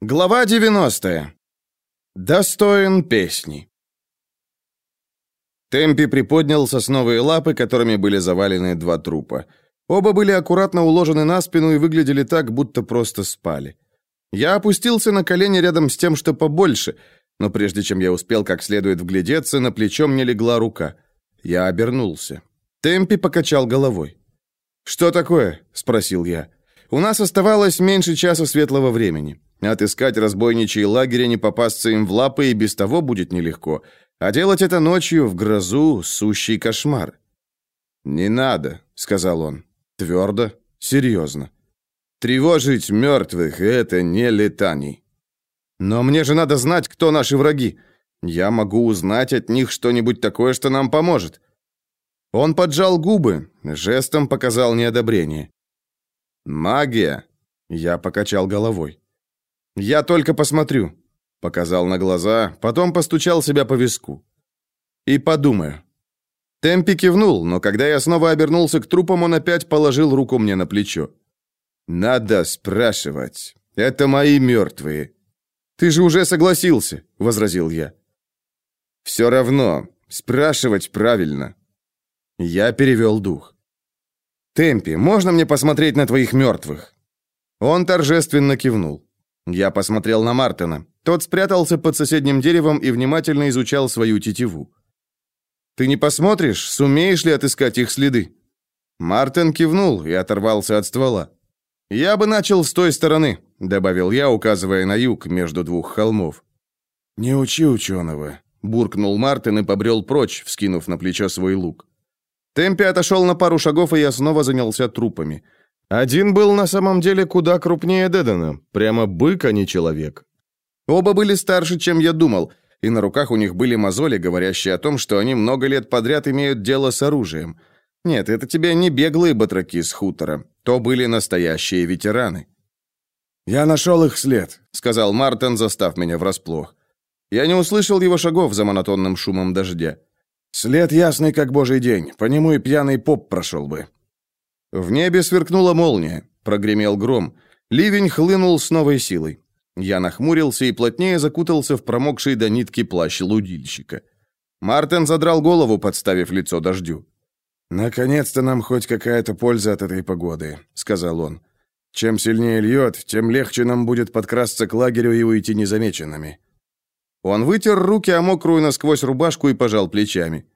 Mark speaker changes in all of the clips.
Speaker 1: Глава 90. Достоин песни. Темпи приподнял сосновые лапы, которыми были завалены два трупа. Оба были аккуратно уложены на спину и выглядели так, будто просто спали. Я опустился на колени рядом с тем, что побольше, но прежде чем я успел как следует вглядеться, на плечо мне легла рука. Я обернулся. Темпи покачал головой. «Что такое?» — спросил я. «У нас оставалось меньше часа светлого времени». Отыскать разбойничий лагерь и не попасться им в лапы и без того будет нелегко. А делать это ночью в грозу — сущий кошмар. «Не надо», — сказал он. Твердо, серьезно. «Тревожить мертвых — это не летаний». «Но мне же надо знать, кто наши враги. Я могу узнать от них что-нибудь такое, что нам поможет». Он поджал губы, жестом показал неодобрение. «Магия?» — я покачал головой. «Я только посмотрю», — показал на глаза, потом постучал себя по виску. «И подумаю». Темпи кивнул, но когда я снова обернулся к трупам, он опять положил руку мне на плечо. «Надо спрашивать. Это мои мертвые». «Ты же уже согласился», — возразил я. «Все равно. Спрашивать правильно». Я перевел дух. «Темпи, можно мне посмотреть на твоих мертвых?» Он торжественно кивнул. Я посмотрел на Мартина. Тот спрятался под соседним деревом и внимательно изучал свою тетиву. «Ты не посмотришь, сумеешь ли отыскать их следы?» Мартин кивнул и оторвался от ствола. «Я бы начал с той стороны», — добавил я, указывая на юг между двух холмов.
Speaker 2: «Не учи ученого», — буркнул Мартин и побрел прочь, вскинув на плечо свой лук.
Speaker 1: Темпи отошел на пару шагов, и я снова занялся трупами. Один был на самом деле куда крупнее Дедена, прямо бык, а не человек. Оба были старше, чем я думал, и на руках у них были мозоли, говорящие о том, что они много лет подряд имеют дело с оружием. Нет, это тебе не беглые батраки с хутора, то были настоящие ветераны.
Speaker 2: «Я нашел их след», —
Speaker 1: сказал Мартин, застав меня врасплох. Я не услышал его шагов за монотонным шумом дождя.
Speaker 2: «След ясный, как божий день, по нему и пьяный поп прошел бы».
Speaker 1: В небе сверкнула молния, прогремел гром. Ливень хлынул с новой силой. Я нахмурился и плотнее закутался в промокший до нитки плащ лудильщика. Мартин задрал голову, подставив лицо дождю.
Speaker 2: «Наконец-то нам хоть какая-то польза от этой погоды», — сказал он. «Чем сильнее льет, тем легче нам будет подкрасться к лагерю и уйти незамеченными».
Speaker 1: Он вытер руки о мокрую насквозь рубашку и пожал плечами.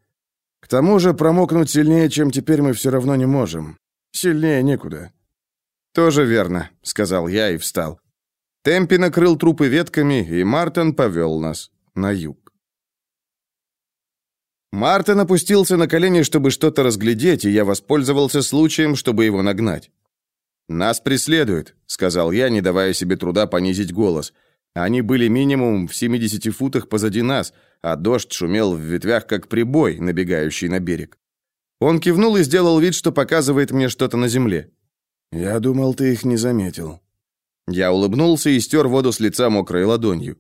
Speaker 2: «К тому же промокнуть сильнее, чем теперь мы все равно не можем. Сильнее некуда».
Speaker 1: «Тоже верно», — сказал я и встал. Темпи накрыл трупы ветками, и Мартин повел нас на юг. Мартин опустился на колени, чтобы что-то разглядеть, и я воспользовался случаем, чтобы его нагнать. «Нас преследуют», — сказал я, не давая себе труда понизить голос. Они были минимум в 70 футах позади нас, а дождь шумел в ветвях, как прибой, набегающий на берег. Он кивнул и сделал вид, что показывает мне что-то на земле.
Speaker 2: «Я думал, ты их не заметил».
Speaker 1: Я улыбнулся и стер воду с лица мокрой ладонью.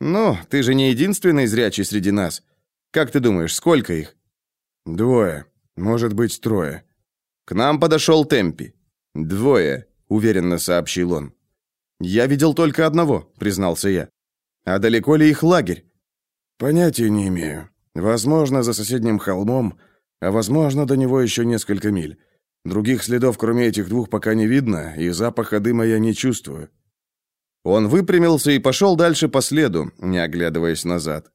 Speaker 1: «Ну, ты же не единственный зрячий среди нас. Как ты думаешь, сколько их?»
Speaker 2: «Двое. Может быть, трое».
Speaker 1: К нам подошел Темпи. «Двое», — уверенно сообщил он. «Я видел только одного», — признался я. «А далеко ли их лагерь?»
Speaker 2: «Понятия не имею. Возможно, за соседним холмом, а возможно, до него еще несколько миль. Других следов, кроме этих двух, пока не видно, и запаха дыма я не чувствую.
Speaker 1: Он выпрямился и пошел дальше по следу, не оглядываясь назад.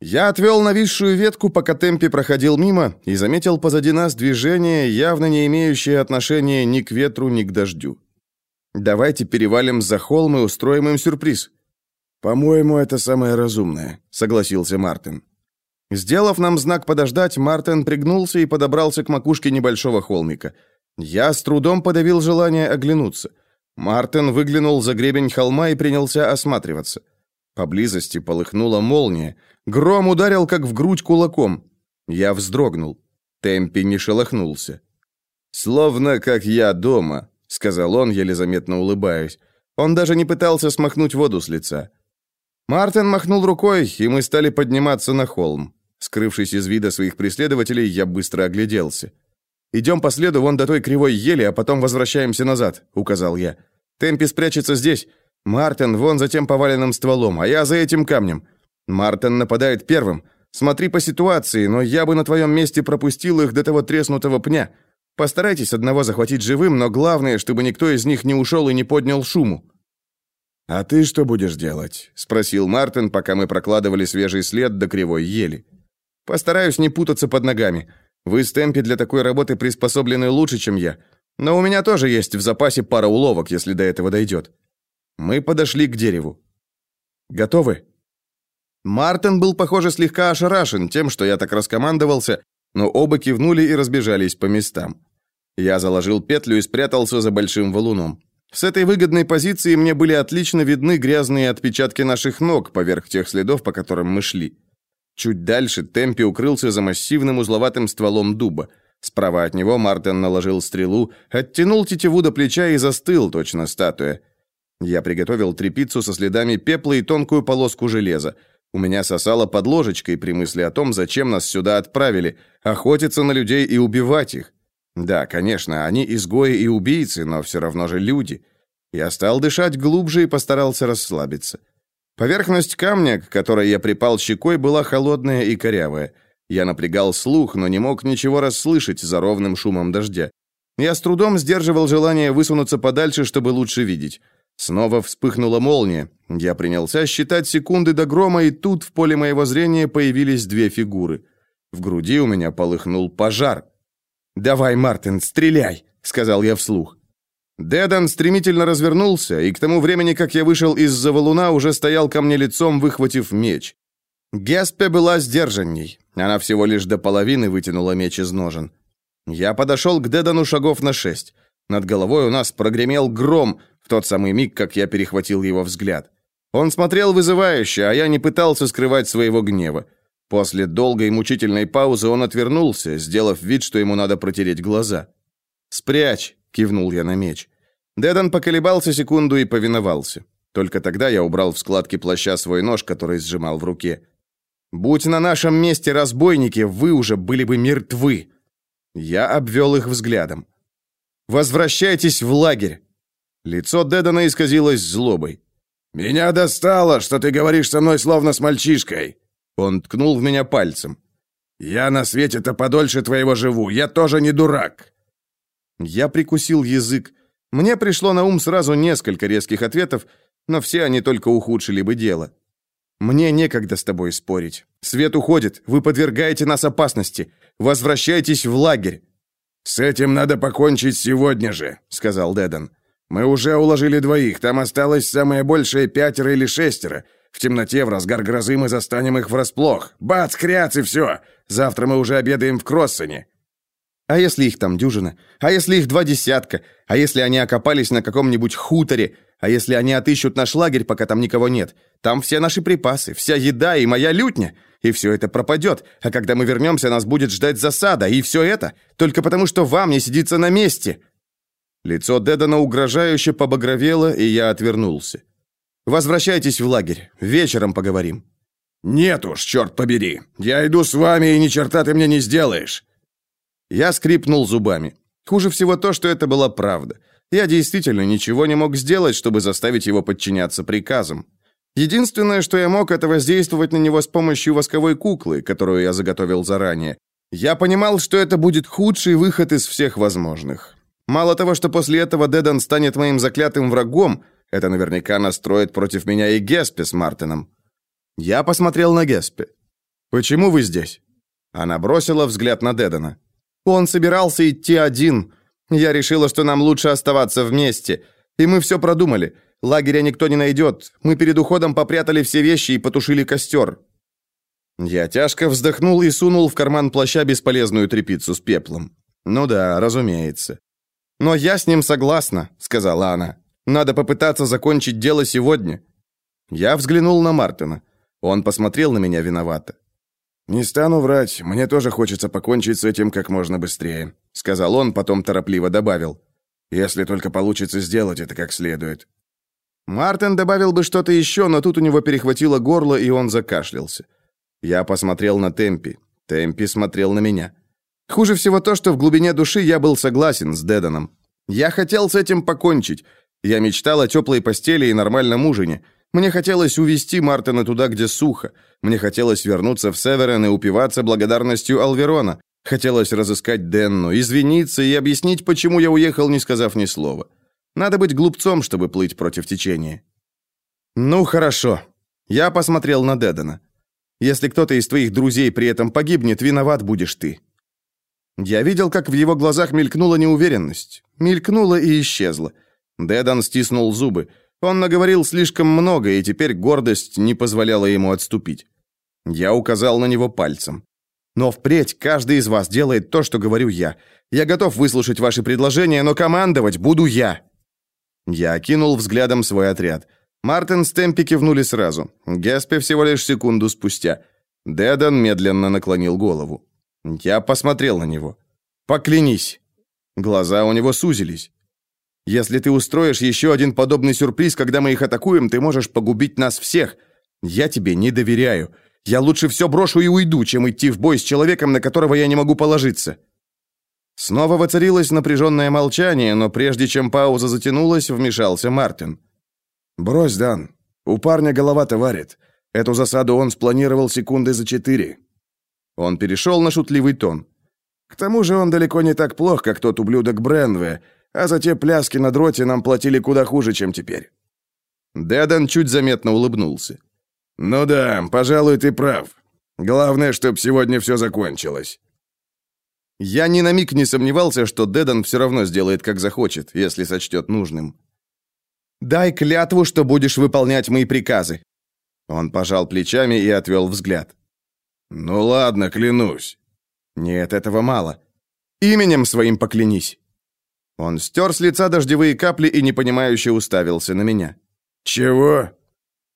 Speaker 1: Я отвел нависшую ветку, пока Темпи проходил мимо, и заметил позади нас движение, явно не имеющее отношения ни к ветру, ни к дождю. «Давайте перевалим за холм и устроим им сюрприз».
Speaker 2: «По-моему, это самое разумное», — согласился Мартин.
Speaker 1: Сделав нам знак подождать, Мартин пригнулся и подобрался к макушке небольшого холмика. Я с трудом подавил желание оглянуться. Мартин выглянул за гребень холма и принялся осматриваться. Поблизости полыхнула молния. Гром ударил, как в грудь кулаком. Я вздрогнул. Темпи не шелохнулся. «Словно как я дома», — сказал он, еле заметно улыбаясь. Он даже не пытался смахнуть воду с лица. Мартин махнул рукой, и мы стали подниматься на холм. Скрывшись из вида своих преследователей, я быстро огляделся. «Идем по следу вон до той кривой ели, а потом возвращаемся назад», — указал я. «Темпи спрячется здесь. Мартин вон за тем поваленным стволом, а я за этим камнем. Мартин нападает первым. Смотри по ситуации, но я бы на твоем месте пропустил их до того треснутого пня. Постарайтесь одного захватить живым, но главное, чтобы никто из них не ушел и не поднял шуму.
Speaker 2: А ты что будешь делать?
Speaker 1: спросил Мартин, пока мы прокладывали свежий след до кривой ели. Постараюсь не путаться под ногами. Вы с темпе для такой работы приспособлены лучше, чем я. Но у меня тоже есть в запасе пара уловок, если до этого дойдет. Мы подошли к дереву. Готовы? Мартин был, похоже, слегка ошарашен тем, что я так раскомандовался, но оба кивнули и разбежались по местам. Я заложил петлю и спрятался за большим валуном. С этой выгодной позиции мне были отлично видны грязные отпечатки наших ног поверх тех следов, по которым мы шли. Чуть дальше Темпи укрылся за массивным узловатым стволом дуба. Справа от него Мартин наложил стрелу, оттянул тетиву до плеча и застыл, точно статуя. Я приготовил трепицу со следами пепла и тонкую полоску железа. У меня сосало под ложечкой при мысли о том, зачем нас сюда отправили, охотиться на людей и убивать их. Да, конечно, они изгои и убийцы, но все равно же люди. Я стал дышать глубже и постарался расслабиться. Поверхность камня, к которой я припал щекой, была холодная и корявая. Я напрягал слух, но не мог ничего расслышать за ровным шумом дождя. Я с трудом сдерживал желание высунуться подальше, чтобы лучше видеть. Снова вспыхнула молния. Я принялся считать секунды до грома, и тут в поле моего зрения появились две фигуры. В груди у меня полыхнул пожар. «Давай, Мартин, стреляй!» — сказал я вслух. Дедан стремительно развернулся, и к тому времени, как я вышел из-за валуна, уже стоял ко мне лицом, выхватив меч. Геспе была сдержанней. Она всего лишь до половины вытянула меч из ножен. Я подошел к Дедану шагов на шесть. Над головой у нас прогремел гром в тот самый миг, как я перехватил его взгляд. Он смотрел вызывающе, а я не пытался скрывать своего гнева. После долгой мучительной паузы он отвернулся, сделав вид, что ему надо протереть глаза. «Спрячь!» — кивнул я на меч. Дедан поколебался секунду и повиновался. Только тогда я убрал в складки плаща свой нож, который сжимал в руке. «Будь на нашем месте разбойники, вы уже были бы мертвы!» Я обвел их взглядом. «Возвращайтесь в лагерь!» Лицо Дедана исказилось злобой.
Speaker 2: «Меня достало, что ты говоришь со мной словно с мальчишкой!»
Speaker 1: Он ткнул в меня пальцем.
Speaker 2: «Я на свете-то подольше твоего живу, я тоже не дурак!»
Speaker 1: Я прикусил язык. Мне пришло на ум сразу несколько резких ответов, но все они только ухудшили бы дело. «Мне некогда с тобой спорить. Свет уходит, вы подвергаете нас опасности. Возвращайтесь в лагерь».
Speaker 2: «С этим надо покончить сегодня же», — сказал Дедан. «Мы уже уложили двоих, там осталось самое большее пятеро или шестеро. В темноте, в разгар грозы мы застанем их врасплох. Бац, кряц и все. Завтра мы уже обедаем в Кроссоне.
Speaker 1: А если их там дюжина? А если их два десятка? А если они окопались на каком-нибудь хуторе? А если они отыщут наш лагерь, пока там никого нет? Там все наши припасы, вся еда и моя лютня. И все это пропадет. А когда мы вернемся, нас будет ждать засада. И все это только потому, что вам не сидится на месте». Лицо Дедана угрожающе побагровело, и я отвернулся. Возвращайтесь в лагерь. Вечером поговорим».
Speaker 2: «Нет уж, черт побери. Я иду с вами, и ни черта ты мне не сделаешь».
Speaker 1: Я скрипнул зубами. Хуже всего то, что это была правда. Я действительно ничего не мог сделать, чтобы заставить его подчиняться приказам. Единственное, что я мог, это воздействовать на него с помощью восковой куклы, которую я заготовил заранее. Я понимал, что это будет худший выход из всех возможных. Мало того, что после этого Дедан станет моим заклятым врагом, это наверняка настроит против меня и Геспи с Мартином. Я посмотрел на Геспи. «Почему вы здесь?» Она бросила взгляд на Дедана. «Он собирался идти один. Я решила, что нам лучше оставаться вместе. И мы все продумали. Лагеря никто не найдет. Мы перед уходом попрятали все вещи и потушили костер». Я тяжко вздохнул и сунул в карман плаща бесполезную тряпицу с пеплом. «Ну да, разумеется». «Но я с ним согласна», — сказала она. Надо попытаться закончить дело сегодня. Я взглянул на Мартина. Он посмотрел на меня виновато.
Speaker 2: Не стану врать, мне тоже хочется покончить с этим как можно быстрее, сказал он, потом торопливо добавил: если только получится сделать это как следует.
Speaker 1: Мартин добавил бы что-то еще, но тут у него перехватило горло, и он закашлялся. Я посмотрел на Темпи. Темпи смотрел на меня. Хуже всего то, что в глубине души я был согласен с Деданом. Я хотел с этим покончить, Я мечтал о теплой постели и нормальном ужине. Мне хотелось увести Мартина туда, где сухо. Мне хотелось вернуться в Северен и упиваться благодарностью Алверона. Хотелось разыскать Денну, извиниться и объяснить, почему я уехал, не сказав ни слова. Надо быть глупцом, чтобы плыть против течения. Ну, хорошо. Я посмотрел на Дедана. Если кто-то из твоих друзей при этом погибнет, виноват будешь ты. Я видел, как в его глазах мелькнула неуверенность. Мелькнула и исчезла. Дедан стиснул зубы. Он наговорил слишком много, и теперь гордость не позволяла ему отступить. Я указал на него пальцем. Но впредь каждый из вас делает то, что говорю я. Я готов выслушать ваши предложения, но командовать буду я. Я окинул взглядом свой отряд. Мартин с Темпи кивнули сразу. Геспи всего лишь секунду спустя. Дедан медленно наклонил голову. Я посмотрел на него. «Поклянись!» Глаза у него сузились. «Если ты устроишь еще один подобный сюрприз, когда мы их атакуем, ты можешь погубить нас всех. Я тебе не доверяю. Я лучше все брошу и уйду, чем идти в бой с человеком, на которого я не могу положиться». Снова воцарилось напряженное молчание, но прежде чем пауза затянулась, вмешался Мартин.
Speaker 2: «Брось, Дан. У парня голова-то варит. Эту засаду он спланировал секунды за четыре».
Speaker 1: Он перешел на шутливый тон.
Speaker 2: «К тому же он далеко не так плох, как тот ублюдок Бренве, а за те пляски на дроте нам платили куда хуже, чем теперь».
Speaker 1: Дедан чуть заметно улыбнулся.
Speaker 2: «Ну да, пожалуй, ты прав. Главное, чтобы сегодня все закончилось».
Speaker 1: Я ни на миг не сомневался, что Дедан все равно сделает, как захочет, если сочтет нужным. «Дай клятву, что будешь выполнять мои приказы». Он пожал плечами и отвел взгляд.
Speaker 2: «Ну ладно, клянусь».
Speaker 1: «Нет, этого мало. Именем своим поклянись». Он стер с лица дождевые капли и непонимающе уставился на меня.
Speaker 2: «Чего?»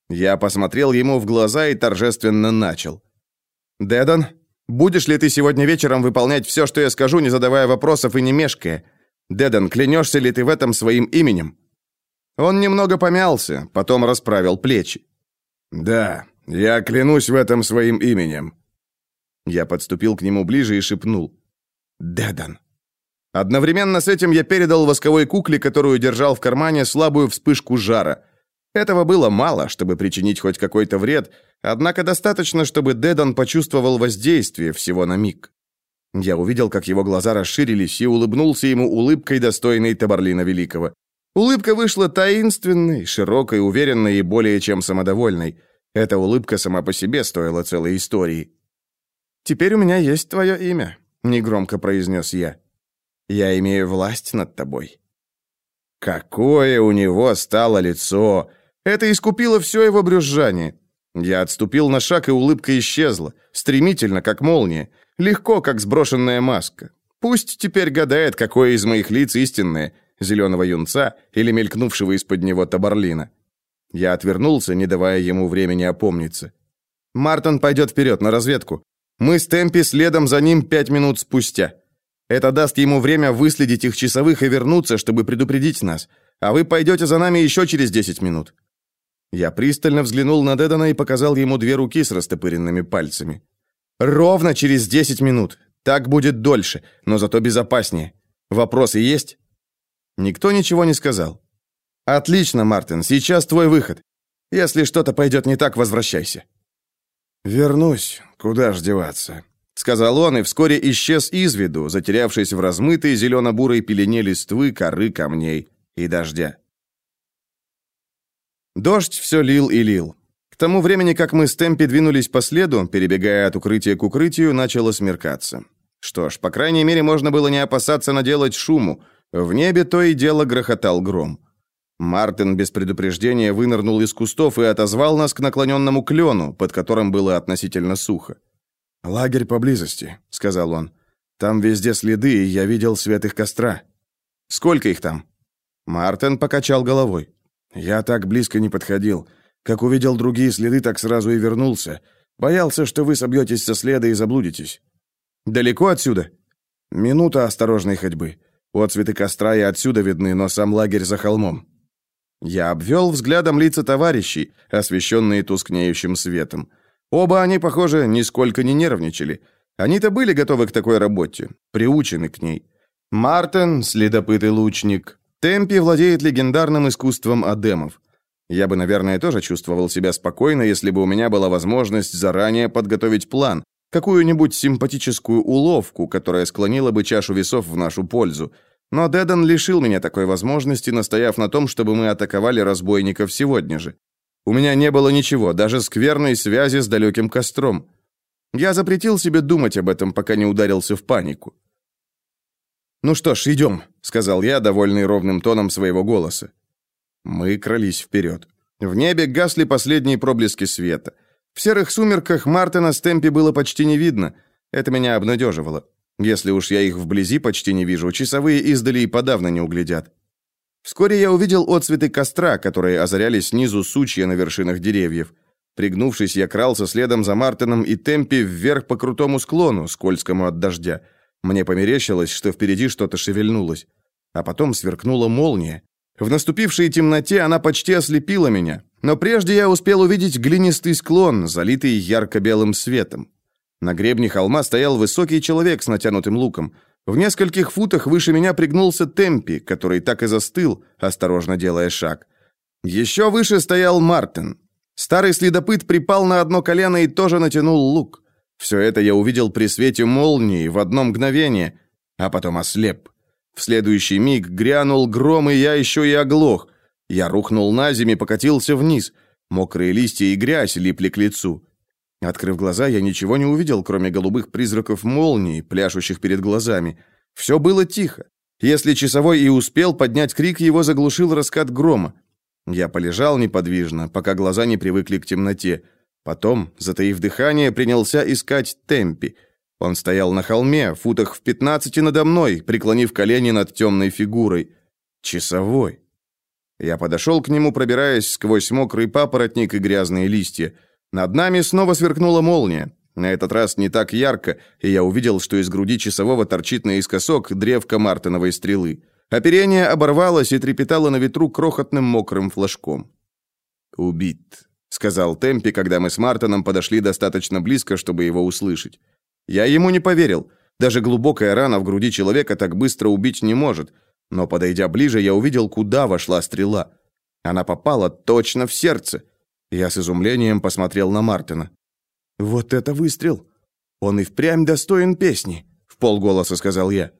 Speaker 1: Я посмотрел ему в глаза и торжественно начал. «Дедан, будешь ли ты сегодня вечером выполнять все, что я скажу, не задавая вопросов и не мешкая? Дедан, клянешься ли ты в этом своим именем?» Он немного помялся, потом расправил плечи.
Speaker 2: «Да, я клянусь в этом своим именем».
Speaker 1: Я подступил к нему ближе и шепнул. «Дедан». Одновременно с этим я передал восковой кукле, которую держал в кармане, слабую вспышку жара. Этого было мало, чтобы причинить хоть какой-то вред, однако достаточно, чтобы Дедан почувствовал воздействие всего на миг. Я увидел, как его глаза расширились, и улыбнулся ему улыбкой, достойной Табарлина Великого. Улыбка вышла таинственной, широкой, уверенной и более чем самодовольной. Эта улыбка сама по себе стоила целой истории. «Теперь у меня есть твое имя», — негромко произнес я. «Я имею власть над тобой». Какое у него стало лицо! Это искупило все его брюзжание. Я отступил на шаг, и улыбка исчезла. Стремительно, как молния. Легко, как сброшенная маска. Пусть теперь гадает, какое из моих лиц истинное, зеленого юнца или мелькнувшего из-под него табарлина. Я отвернулся, не давая ему времени опомниться. Мартон пойдет вперед на разведку. Мы с Темпи следом за ним пять минут спустя. Это даст ему время выследить их часовых и вернуться, чтобы предупредить нас. А вы пойдете за нами еще через десять минут». Я пристально взглянул на Дедана и показал ему две руки с растопыренными пальцами. «Ровно через десять минут. Так будет дольше, но зато безопаснее. Вопросы есть?» Никто ничего не сказал. «Отлично, Мартин, сейчас твой выход. Если что-то пойдет не так, возвращайся».
Speaker 2: «Вернусь. Куда ж деваться?»
Speaker 1: Сказал он и вскоре исчез из виду, затерявшись в размытой зелено-бурой пелене листвы, коры камней и дождя. Дождь все лил и лил. К тому времени, как мы с Темпи двинулись по следу, перебегая от укрытия к укрытию, начало смеркаться. Что ж, по крайней мере, можно было не опасаться наделать шуму. В небе то и дело грохотал гром. Мартин без предупреждения вынырнул из кустов и отозвал нас к наклоненному клену, под которым было относительно сухо.
Speaker 2: «Лагерь поблизости», — сказал он. «Там везде следы, и я видел свет их костра».
Speaker 1: «Сколько их там?» Мартин покачал головой.
Speaker 2: «Я так близко не подходил. Как увидел другие следы, так сразу и вернулся. Боялся, что вы собьетесь со следа и заблудитесь».
Speaker 1: «Далеко отсюда?»
Speaker 2: «Минута осторожной ходьбы. Отцветы костра и отсюда видны, но сам лагерь за холмом».
Speaker 1: Я обвел взглядом лица товарищей, освещенные тускнеющим светом. Оба они, похоже, нисколько не нервничали. Они-то были готовы к такой работе, приучены к ней. Мартин, следопыт и лучник, Темпи владеет легендарным искусством адемов. Я бы, наверное, тоже чувствовал себя спокойно, если бы у меня была возможность заранее подготовить план, какую-нибудь симпатическую уловку, которая склонила бы чашу весов в нашу пользу. Но Дедан лишил меня такой возможности, настояв на том, чтобы мы атаковали разбойников сегодня же. У меня не было ничего, даже скверной связи с далеким костром. Я запретил себе думать об этом, пока не ударился в панику. «Ну что ж, идем», — сказал я, довольный ровным тоном своего голоса. Мы крались вперед. В небе гасли последние проблески света. В серых сумерках Мартина с Темпи было почти не видно. Это меня обнадеживало. Если уж я их вблизи почти не вижу, часовые издали и подавно не углядят. Вскоре я увидел отцветы костра, которые озаряли снизу сучья на вершинах деревьев. Пригнувшись, я крался следом за Мартином и Темпи вверх по крутому склону, скользкому от дождя. Мне померещилось, что впереди что-то шевельнулось. А потом сверкнула молния. В наступившей темноте она почти ослепила меня, но прежде я успел увидеть глинистый склон, залитый ярко-белым светом. На гребне холма стоял высокий человек с натянутым луком. В нескольких футах выше меня пригнулся Темпи, который так и застыл, осторожно делая шаг. Еще выше стоял Мартин. Старый следопыт припал на одно колено и тоже натянул лук. Все это я увидел при свете молнии в одно мгновение, а потом ослеп. В следующий миг грянул гром, и я еще и оглох. Я рухнул на землю и покатился вниз. Мокрые листья и грязь липли к лицу. Открыв глаза, я ничего не увидел, кроме голубых призраков молнии, пляшущих перед глазами. Все было тихо. Если часовой и успел поднять крик, его заглушил раскат грома. Я полежал неподвижно, пока глаза не привыкли к темноте. Потом, затаив дыхание, принялся искать темпи. Он стоял на холме, футах в пятнадцати надо мной, преклонив колени над темной фигурой. Часовой. Я подошел к нему, пробираясь сквозь мокрый папоротник и грязные листья. Над нами снова сверкнула молния. На этот раз не так ярко, и я увидел, что из груди часового торчит наискосок древко мартиновой стрелы. Оперение оборвалось и трепетало на ветру крохотным мокрым флажком. «Убит», — сказал Темпи, когда мы с Мартином подошли достаточно близко, чтобы его услышать. Я ему не поверил. Даже глубокая рана в груди человека так быстро убить не может. Но, подойдя ближе, я увидел, куда вошла стрела. Она попала точно в сердце. Я с изумлением посмотрел на Мартина. «Вот это выстрел! Он и впрямь достоин песни!» — в полголоса сказал я.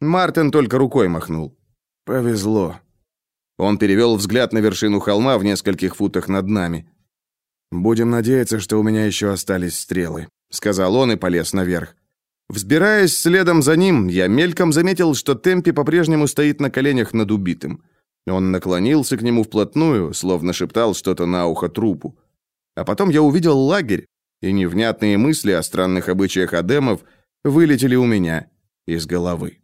Speaker 1: Мартин только рукой махнул. «Повезло». Он перевел взгляд на вершину холма в нескольких футах над нами. «Будем надеяться, что у меня еще остались стрелы», — сказал он и полез наверх. Взбираясь следом за ним, я мельком заметил, что Темпи по-прежнему стоит на коленях над убитым. Он наклонился к нему вплотную, словно шептал что-то на ухо трупу. А потом я увидел лагерь, и невнятные мысли о странных обычаях адемов вылетели у меня из головы.